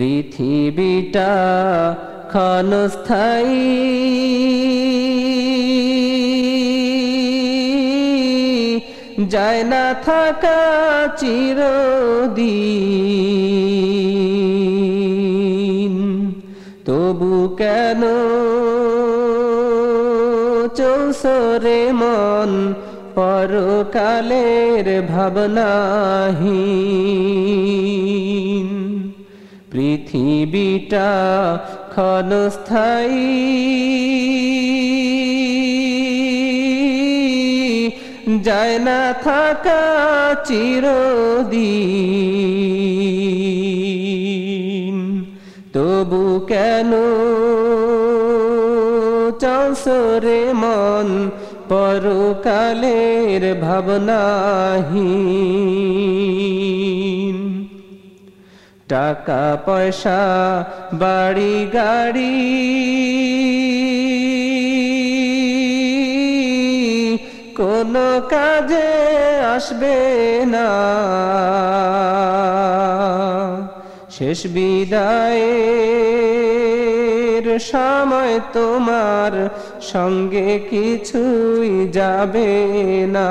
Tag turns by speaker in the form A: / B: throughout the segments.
A: পৃথিবীটা ক্ষণস্থায়ী। যায় না থাকা চিরদিন। তবু কেন চৌসরে মন পরকালের ভাবনাহীন? পৃথিবীটা ক্ষণস্থায়ী। যায় না থাকা চিরদিন। তবু কেন চাষরে মন পরকালের ভাবনাহীন? টাকা, পয়সা, বাড়ি, গাড়ি। কোনো কাজে আসবে না। শেষ বিদায়ের সময় তোমার সঙ্গে কিছুই যাবে না।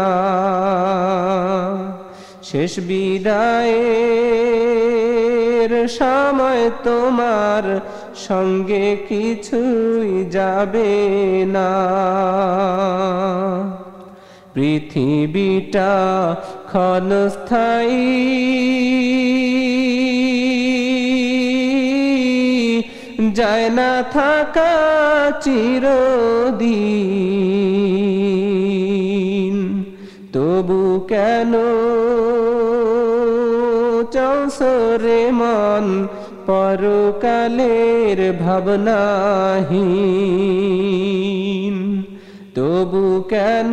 A: শেষ বিদায়ের সময় তোমার সঙ্গে কিছুই যাবে না। পৃথিবীটা ক্ষণস্থায়ী। যায় না থাকা চিরদিন। তবু কেন চৌসরে মন পরকালের ভাবনাহীন। তবু কেন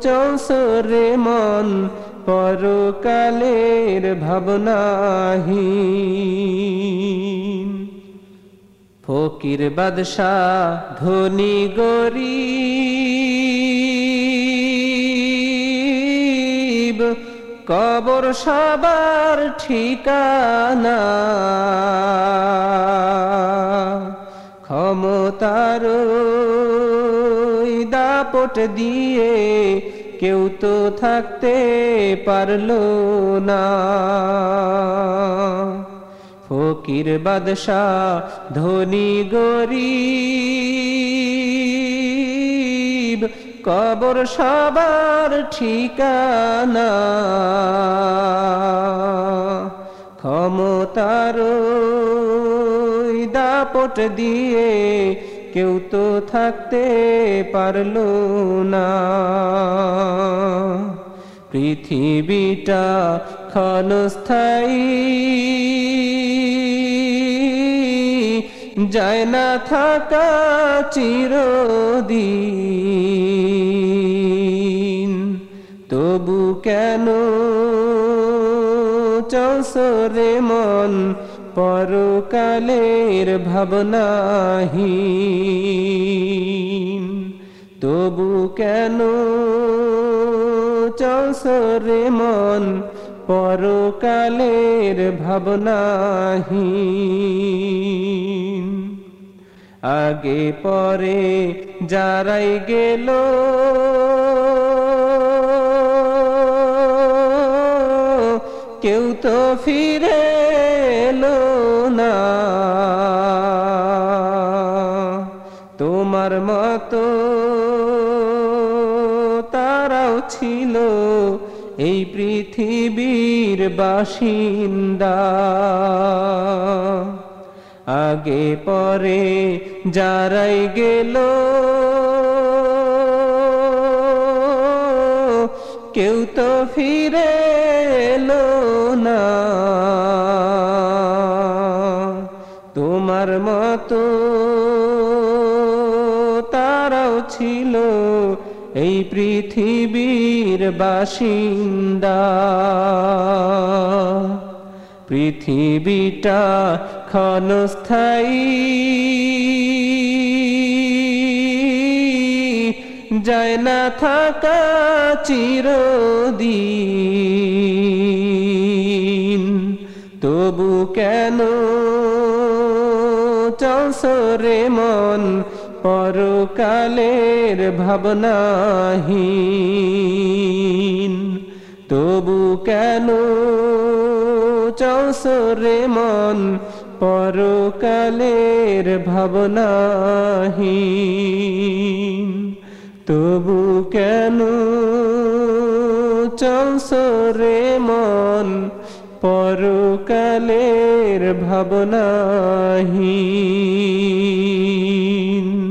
A: চৌসরে মন পরকালের ভাবনাহীন? ফকির বাদশাহ ধনী গরিব কবর সবার ঠিকানা। ক্ষমতার দাপট দিয়ে কেউ তো থাকতে পারল না। ফকির বাদশাহ, ধনী গরিব কবর সবার ঠিকানা। ক্ষমতার দাপট দিয়ে কেউ তো থাকতে পারল না। পৃথিবীটা ক্ষণস্থায়ী। যায় না থাকা চিরদিন। তবু কেন চৌসরে মন পরকালের ভাবনাহীন? তবু কেন চৌসরে মন পরকালের ভাবনাহীন? আগে পরে যারাই গেল। কেউ তো ফিরে এলো না। তোমার মতো তারাও ছিল এই পৃথিবীর বাসিন্দা। আগে পরে যারাই গেল, কেউ তো ফিরে এলো না। তোমার মতো তারাও ছিল এই পৃথিবীর বাসিন্দা। পৃথিবীটা ক্ষণস্থায়ী। যায় না থাকা চিরদিন। তবু কেন চলসরে মন পরকালের ভাবনাহীন? তবু কেন চৌসরে মন? পরকালের ভাবনাহীন। তবু কেন চৌসরে মন? পরকালের ভাবনাহীন।